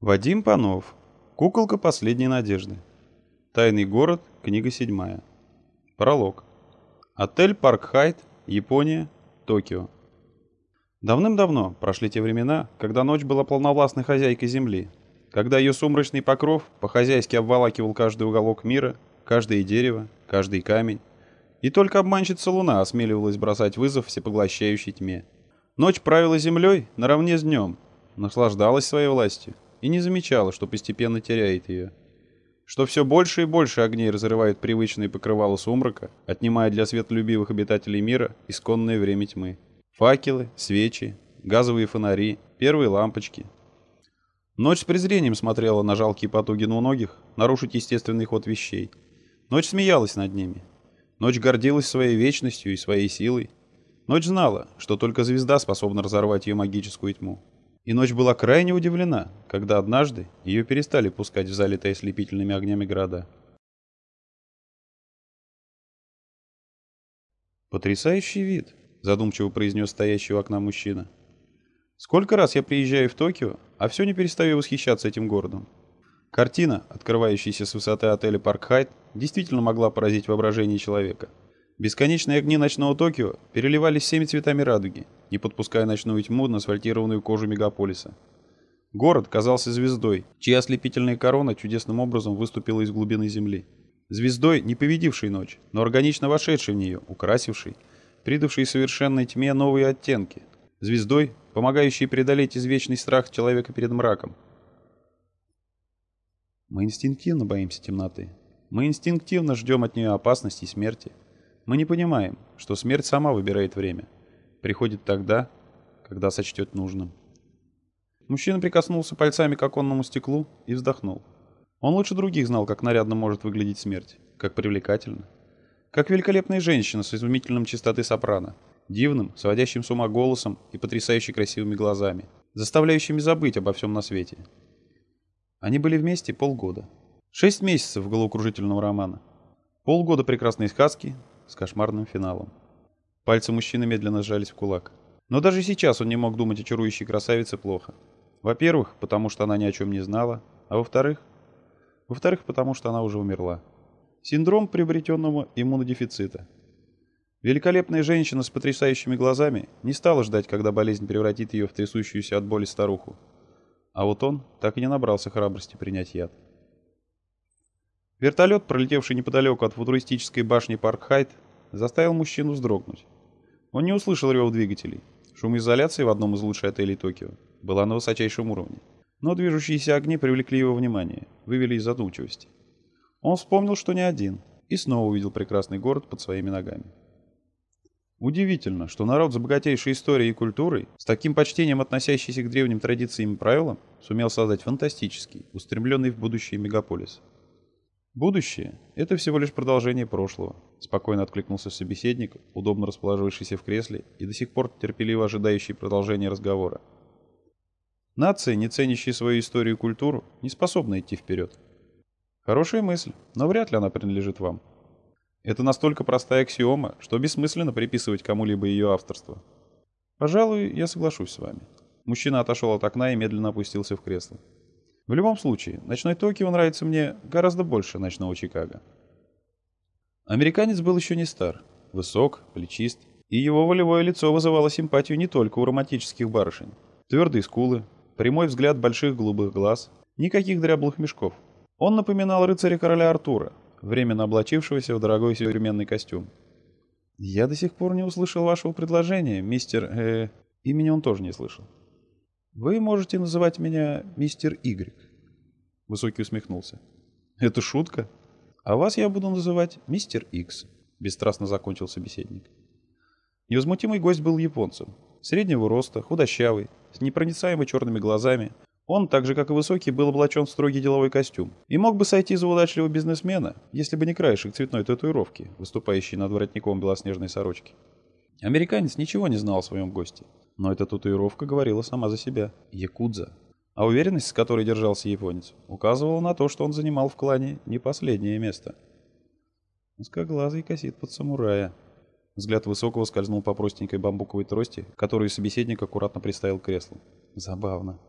Вадим Панов. Куколка последней надежды. Тайный город. Книга седьмая. Пролог. Отель Парк Хайт, Япония, Токио. Давным-давно прошли те времена, когда ночь была полновластной хозяйкой Земли, когда ее сумрачный покров по-хозяйски обволакивал каждый уголок мира, каждое дерево, каждый камень, и только обманщица Луна осмеливалась бросать вызов всепоглощающей тьме. Ночь правила Землей наравне с днем, наслаждалась своей властью и не замечала, что постепенно теряет ее. Что все больше и больше огней разрывает привычные покрывала сумрака, отнимая для светолюбивых обитателей мира исконное время тьмы. Факелы, свечи, газовые фонари, первые лампочки. Ночь с презрением смотрела на жалкие потуги двуногих нарушить естественный ход вещей. Ночь смеялась над ними. Ночь гордилась своей вечностью и своей силой. Ночь знала, что только звезда способна разорвать ее магическую тьму. И ночь была крайне удивлена, когда однажды ее перестали пускать в залитые ослепительными огнями города. «Потрясающий вид», — задумчиво произнес стоящий у окна мужчина. «Сколько раз я приезжаю в Токио, а все не перестаю восхищаться этим городом. Картина, открывающаяся с высоты отеля Парк Хайт, действительно могла поразить воображение человека. Бесконечные огни ночного Токио переливались всеми цветами радуги, не подпуская ночную тьму на асфальтированную кожу мегаполиса. Город казался звездой, чья ослепительная корона чудесным образом выступила из глубины земли. Звездой, не победившей ночь, но органично вошедшей в нее, украсившей, придавшей совершенной тьме новые оттенки. Звездой, помогающей преодолеть извечный страх человека перед мраком. Мы инстинктивно боимся темноты. Мы инстинктивно ждем от нее опасности и смерти. Мы не понимаем, что смерть сама выбирает время. Приходит тогда, когда сочтет нужным. Мужчина прикоснулся пальцами к оконному стеклу и вздохнул. Он лучше других знал, как нарядно может выглядеть смерть, как привлекательно. Как великолепная женщина с изумительным чистоты сопрано, дивным, сводящим с ума голосом и потрясающе красивыми глазами, заставляющими забыть обо всем на свете. Они были вместе полгода. Шесть месяцев головокружительного романа. Полгода прекрасной сказки, с кошмарным финалом. Пальцы мужчины медленно сжались в кулак. Но даже сейчас он не мог думать о чарующей красавице плохо. Во-первых, потому что она ни о чем не знала, а во-вторых... Во-вторых, потому что она уже умерла. Синдром приобретенного иммунодефицита. Великолепная женщина с потрясающими глазами не стала ждать, когда болезнь превратит ее в трясущуюся от боли старуху. А вот он так и не набрался храбрости принять яд. Вертолет, пролетевший неподалеку от футуристической башни Парк Хайт, заставил мужчину вздрогнуть. Он не услышал рев двигателей. Шумоизоляция в одном из лучших отелей Токио была на высочайшем уровне. Но движущиеся огни привлекли его внимание, вывели из задумчивости. Он вспомнил, что не один, и снова увидел прекрасный город под своими ногами. Удивительно, что народ с богатейшей историей и культурой, с таким почтением относящийся к древним традициям и правилам, сумел создать фантастический, устремленный в будущее мегаполис – Будущее – это всего лишь продолжение прошлого, спокойно откликнулся собеседник, удобно расположившийся в кресле и до сих пор терпеливо ожидающий продолжения разговора. Нации, не ценящие свою историю и культуру, не способны идти вперед. Хорошая мысль, но вряд ли она принадлежит вам. Это настолько простая аксиома, что бессмысленно приписывать кому-либо ее авторство. Пожалуй, я соглашусь с вами. Мужчина отошел от окна и медленно опустился в кресло. В любом случае, ночной Токио нравится мне гораздо больше ночного Чикаго. Американец был еще не стар, высок, плечист, и его волевое лицо вызывало симпатию не только у романтических барышень. Твердые скулы, прямой взгляд больших голубых глаз, никаких дряблых мешков. Он напоминал рыцаря короля Артура, временно облачившегося в дорогой современный костюм. «Я до сих пор не услышал вашего предложения, мистер... Э, имени он тоже не слышал. Вы можете называть меня мистер Игрек. Высокий усмехнулся. Это шутка? А вас я буду называть мистер Икс. Бесстрастно закончил собеседник. Невозмутимый гость был японцем. Среднего роста, худощавый, с непроницаемыми черными глазами. Он, так же как и высокий, был облачен в строгий деловой костюм и мог бы сойти за удачливого бизнесмена, если бы не краешек цветной татуировки, выступающий над воротником белоснежной сорочки. Американец ничего не знал о своем госте, но эта татуировка говорила сама за себя. Якудза. А уверенность, с которой держался японец, указывала на то, что он занимал в клане не последнее место. Узкоглазый косит под самурая. Взгляд Высокого скользнул по простенькой бамбуковой трости, которую собеседник аккуратно приставил к креслу. Забавно.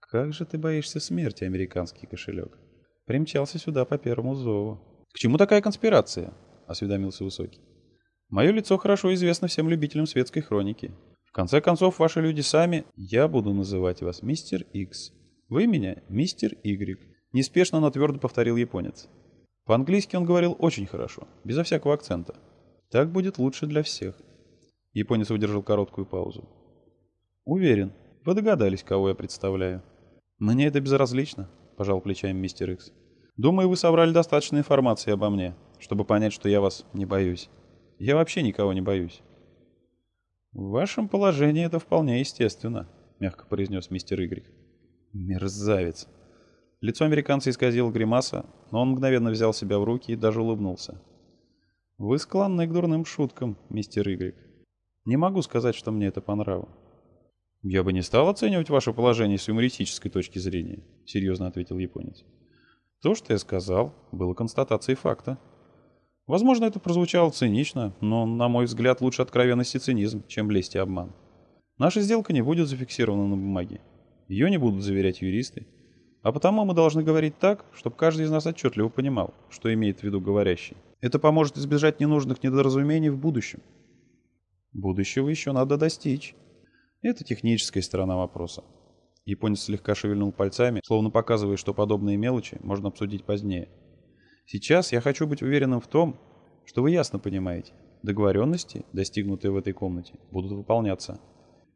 Как же ты боишься смерти, американский кошелек? Примчался сюда по первому зову. К чему такая конспирация? Осведомился Высокий. Мое лицо хорошо известно всем любителям светской хроники. Конце концов, ваши люди сами, я буду называть вас мистер Икс. Вы меня мистер Игрек. Неспешно, но твердо повторил японец. По-английски он говорил очень хорошо, безо всякого акцента. Так будет лучше для всех. Японец выдержал короткую паузу. Уверен, вы догадались, кого я представляю. Мне это безразлично, пожал плечами мистер Икс. Думаю, вы собрали достаточно информации обо мне, чтобы понять, что я вас не боюсь. Я вообще никого не боюсь. В вашем положении это вполне естественно, мягко произнес мистер Игрик. Мерзавец. Лицо американца исказило гримаса, но он мгновенно взял себя в руки и даже улыбнулся. Вы склонны к дурным шуткам, мистер Игрик. Не могу сказать, что мне это по нраву. «Я бы не стал оценивать ваше положение с юмористической точки зрения», — серьезно ответил японец. «То, что я сказал, было констатацией факта. Возможно, это прозвучало цинично, но, на мой взгляд, лучше откровенность и цинизм, чем лесть и обман. Наша сделка не будет зафиксирована на бумаге. Ее не будут заверять юристы. А потому мы должны говорить так, чтобы каждый из нас отчетливо понимал, что имеет в виду говорящий. Это поможет избежать ненужных недоразумений в будущем. Будущего еще надо достичь. Это техническая сторона вопроса. Японец слегка шевельнул пальцами, словно показывая, что подобные мелочи можно обсудить позднее. Сейчас я хочу быть уверенным в том, что вы ясно понимаете, договоренности, достигнутые в этой комнате, будут выполняться.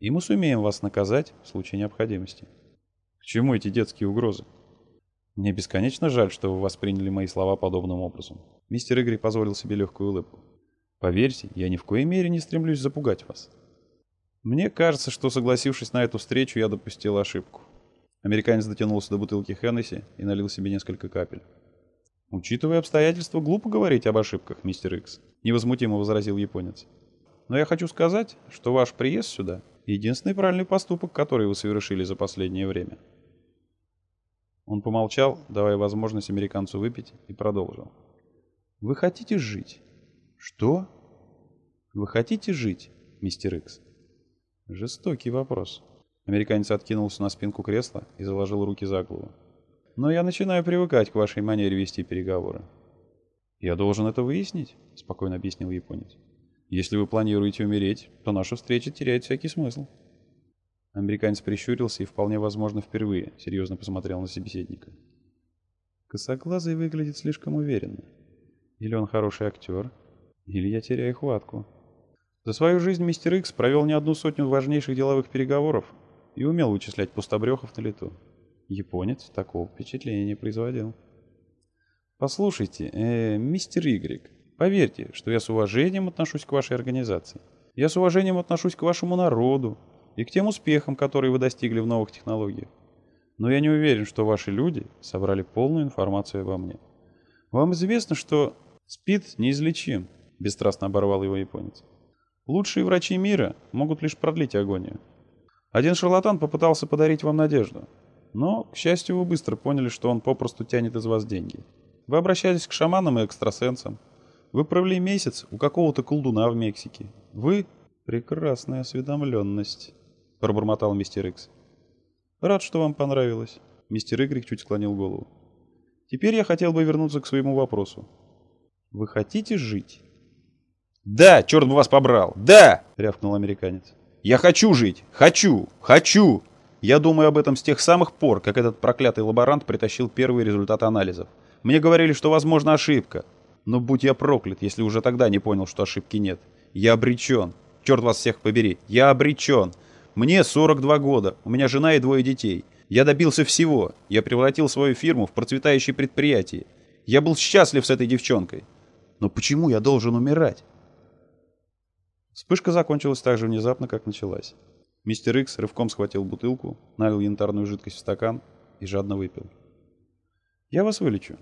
И мы сумеем вас наказать в случае необходимости. К чему эти детские угрозы? Мне бесконечно жаль, что вы восприняли мои слова подобным образом. Мистер Игорь позволил себе легкую улыбку. Поверьте, я ни в коей мере не стремлюсь запугать вас. Мне кажется, что согласившись на эту встречу, я допустил ошибку. Американец дотянулся до бутылки Хеннесси и налил себе несколько капель. «Учитывая обстоятельства, глупо говорить об ошибках, мистер Икс», — невозмутимо возразил японец. «Но я хочу сказать, что ваш приезд сюда — единственный правильный поступок, который вы совершили за последнее время». Он помолчал, давая возможность американцу выпить, и продолжил. «Вы хотите жить?» «Что?» «Вы хотите жить, мистер Икс?» Жестокий вопрос. Американец откинулся на спинку кресла и заложил руки за голову. Но я начинаю привыкать к вашей манере вести переговоры. Я должен это выяснить, спокойно объяснил японец. Если вы планируете умереть, то наша встреча теряет всякий смысл. Американец прищурился и, вполне возможно, впервые серьезно посмотрел на собеседника. Косоглазый выглядит слишком уверенно. Или он хороший актер, или я теряю хватку. За свою жизнь мистер Икс провел не одну сотню важнейших деловых переговоров и умел вычислять пустобрехов на лету. Японец такого впечатления не производил. «Послушайте, э, мистер Игрек, поверьте, что я с уважением отношусь к вашей организации. Я с уважением отношусь к вашему народу и к тем успехам, которые вы достигли в новых технологиях. Но я не уверен, что ваши люди собрали полную информацию обо мне. Вам известно, что СПИД неизлечим», — бесстрастно оборвал его японец. Лучшие врачи мира могут лишь продлить агонию. Один шарлатан попытался подарить вам надежду. Но, к счастью, вы быстро поняли, что он попросту тянет из вас деньги. Вы обращались к шаманам и экстрасенсам. Вы провели месяц у какого-то колдуна в Мексике. Вы... Прекрасная осведомленность, пробормотал мистер Икс. Рад, что вам понравилось. Мистер Игрик чуть склонил голову. Теперь я хотел бы вернуться к своему вопросу. Вы хотите жить? «Да, черт бы вас побрал! Да!» — рявкнул американец. «Я хочу жить! Хочу! Хочу!» Я думаю об этом с тех самых пор, как этот проклятый лаборант притащил первые результаты анализов. Мне говорили, что возможна ошибка. Но будь я проклят, если уже тогда не понял, что ошибки нет. Я обречен. Черт вас всех побери. Я обречен. Мне 42 года. У меня жена и двое детей. Я добился всего. Я превратил свою фирму в процветающее предприятие. Я был счастлив с этой девчонкой. Но почему я должен умирать? Вспышка закончилась так же внезапно, как началась. Мистер Икс рывком схватил бутылку, налил янтарную жидкость в стакан и жадно выпил. «Я вас вылечу».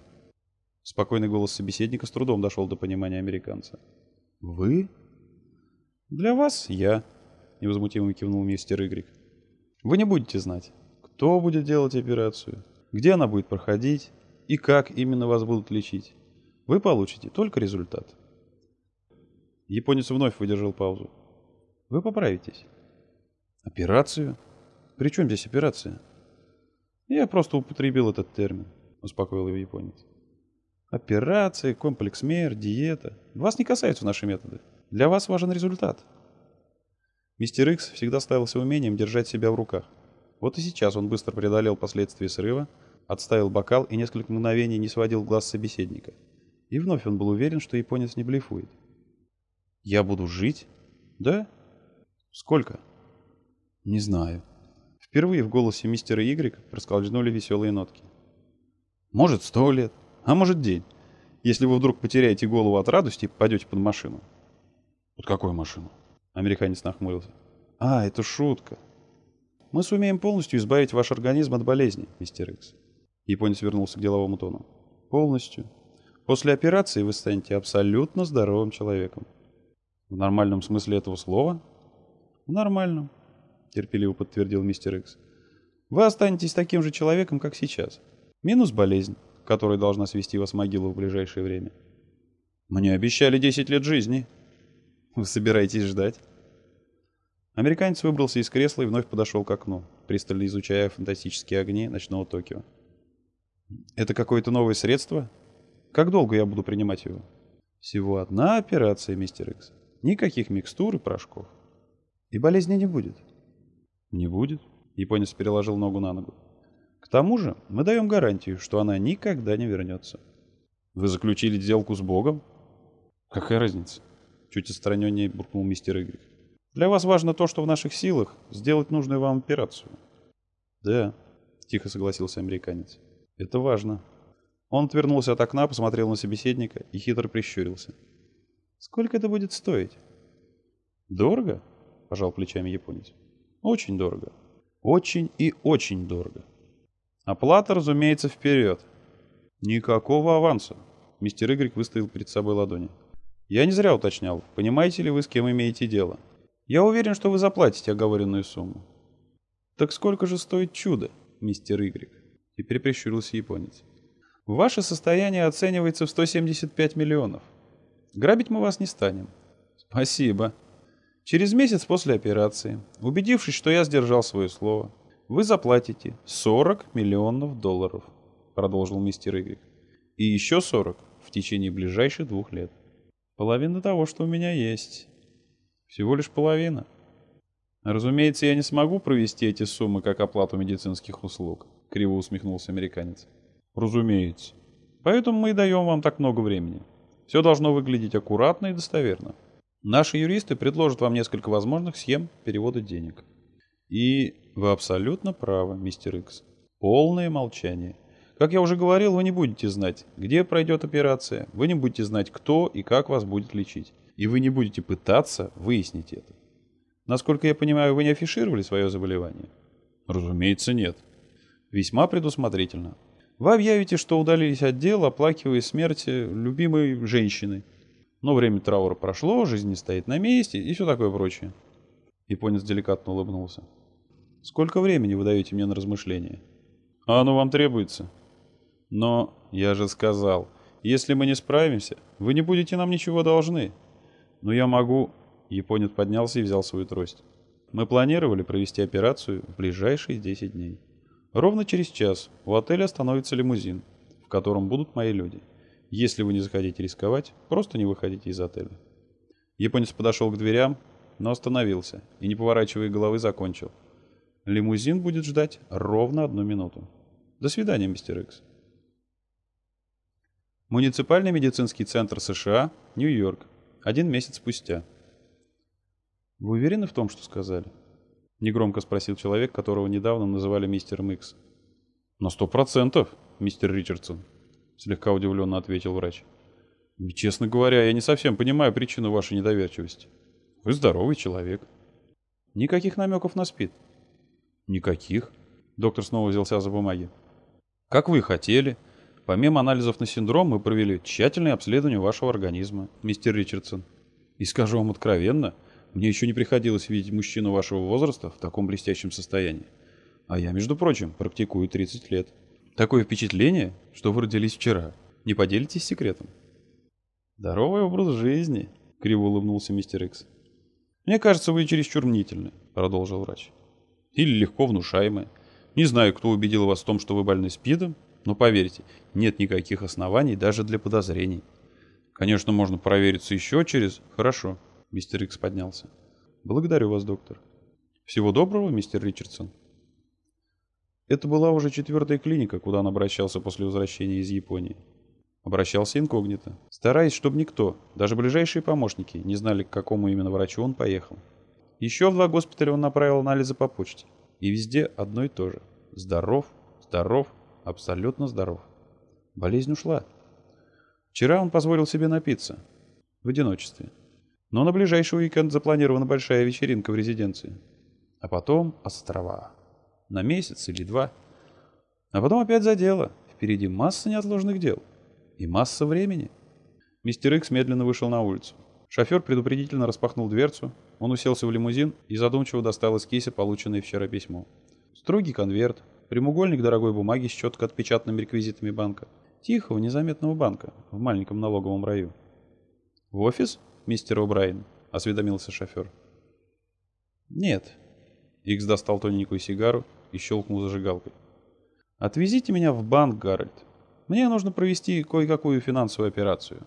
Спокойный голос собеседника с трудом дошел до понимания американца. «Вы?» «Для вас я», — невозмутимо кивнул мистер Игрик. «Вы не будете знать, кто будет делать операцию, где она будет проходить и как именно вас будут лечить. Вы получите только результат». Японец вновь выдержал паузу. «Вы поправитесь». «Операцию? При чем здесь операция?» Я просто употребил этот термин, успокоил его японец. Операции, комплекс мер, диета. Вас не касаются наши методы. Для вас важен результат. Мистер Икс всегда ставился умением держать себя в руках. Вот и сейчас он быстро преодолел последствия срыва, отставил бокал и несколько мгновений не сводил глаз собеседника. И вновь он был уверен, что японец не блефует. «Я буду жить?» «Да?» «Сколько?» «Не знаю». Впервые в голосе мистера Игрек проскользнули веселые нотки. «Может, сто лет, а может, день, если вы вдруг потеряете голову от радости и попадете под машину». «Под какую машину?» Американец нахмурился. «А, это шутка. Мы сумеем полностью избавить ваш организм от болезни, мистер Икс». Японец вернулся к деловому тону. «Полностью. После операции вы станете абсолютно здоровым человеком». «В нормальном смысле этого слова?» «В нормальном терпеливо подтвердил мистер Икс. Вы останетесь таким же человеком, как сейчас. Минус болезнь, которая должна свести вас в могилу в ближайшее время. Мне обещали 10 лет жизни. Вы собираетесь ждать? Американец выбрался из кресла и вновь подошел к окну, пристально изучая фантастические огни ночного Токио. Это какое-то новое средство? Как долго я буду принимать его? Всего одна операция, мистер Икс. Никаких микстур и порошков. И болезни не будет. Не будет. Японец переложил ногу на ногу. К тому же мы даем гарантию, что она никогда не вернется. Вы заключили сделку с Богом? Какая разница? Чуть отстраненнее буркнул мистер Игрик. Для вас важно то, что в наших силах сделать нужную вам операцию. Да, тихо согласился американец. Это важно. Он отвернулся от окна, посмотрел на собеседника и хитро прищурился. Сколько это будет стоить? Дорого? Пожал плечами японец. Очень дорого. Очень и очень дорого. Оплата, разумеется, вперед. Никакого аванса. Мистер Игрик выставил перед собой ладони. Я не зря уточнял, понимаете ли вы, с кем имеете дело. Я уверен, что вы заплатите оговоренную сумму. Так сколько же стоит чудо, мистер Игрик? Теперь прищурился японец. Ваше состояние оценивается в 175 миллионов. Грабить мы вас не станем. Спасибо. Через месяц после операции, убедившись, что я сдержал свое слово, вы заплатите 40 миллионов долларов, продолжил мистер Игрик. И еще 40 в течение ближайших двух лет. Половина того, что у меня есть. Всего лишь половина. Разумеется, я не смогу провести эти суммы как оплату медицинских услуг, криво усмехнулся американец. Разумеется. Поэтому мы и даем вам так много времени. Все должно выглядеть аккуратно и достоверно. Наши юристы предложат вам несколько возможных схем перевода денег. И вы абсолютно правы, мистер Икс. Полное молчание. Как я уже говорил, вы не будете знать, где пройдет операция, вы не будете знать, кто и как вас будет лечить. И вы не будете пытаться выяснить это. Насколько я понимаю, вы не афишировали свое заболевание? Разумеется, нет. Весьма предусмотрительно. Вы объявите, что удалились от дела, оплакивая смерть любимой женщины – но время траура прошло, жизнь не стоит на месте и все такое прочее. Японец деликатно улыбнулся. Сколько времени вы даете мне на размышление? А оно вам требуется. Но, я же сказал, если мы не справимся, вы не будете нам ничего должны. Но я могу... Японец поднялся и взял свою трость. Мы планировали провести операцию в ближайшие 10 дней. Ровно через час у отеля остановится лимузин, в котором будут мои люди. Если вы не захотите рисковать, просто не выходите из отеля. Японец подошел к дверям, но остановился и, не поворачивая головы, закончил. Лимузин будет ждать ровно одну минуту. До свидания, мистер Икс. Муниципальный медицинский центр США, Нью-Йорк. Один месяц спустя. «Вы уверены в том, что сказали?» Негромко спросил человек, которого недавно называли мистером Икс. «На сто процентов, мистер Ричардсон», слегка удивленно ответил врач. Честно говоря, я не совсем понимаю причину вашей недоверчивости. Вы здоровый человек. Никаких намеков на СПИД? Никаких. Доктор снова взялся за бумаги. Как вы хотели. Помимо анализов на синдром, мы провели тщательное обследование вашего организма, мистер Ричардсон. И скажу вам откровенно, мне еще не приходилось видеть мужчину вашего возраста в таком блестящем состоянии. А я, между прочим, практикую 30 лет. Такое впечатление, что вы родились вчера. Не поделитесь секретом? Здоровый образ жизни, криво улыбнулся мистер Икс. Мне кажется, вы чересчур мнительны, продолжил врач. Или легко внушаемы. Не знаю, кто убедил вас в том, что вы больны СПИДом, но поверьте, нет никаких оснований даже для подозрений. Конечно, можно провериться еще через... Хорошо. Мистер Икс поднялся. Благодарю вас, доктор. Всего доброго, мистер Ричардсон. Это была уже четвертая клиника, куда он обращался после возвращения из Японии. Обращался инкогнито, стараясь, чтобы никто, даже ближайшие помощники, не знали, к какому именно врачу он поехал. Еще в два госпиталя он направил анализы по почте. И везде одно и то же. Здоров, здоров, абсолютно здоров. Болезнь ушла. Вчера он позволил себе напиться. В одиночестве. Но на ближайший уикенд запланирована большая вечеринка в резиденции. А потом острова. На месяц или два. А потом опять за дело. Впереди масса неотложных дел. И масса времени. Мистер Икс медленно вышел на улицу. Шофер предупредительно распахнул дверцу. Он уселся в лимузин и задумчиво достал из кейса полученное вчера письмо. Строгий конверт, прямоугольник дорогой бумаги с четко отпечатанными реквизитами банка. Тихого, незаметного банка в маленьком налоговом раю. «В офис, мистер О'Брайен?» — осведомился шофер. «Нет». Икс достал тоненькую сигару и щелкнул зажигалкой. «Отвезите меня в банк, Гарольд. Мне нужно провести кое-какую финансовую операцию.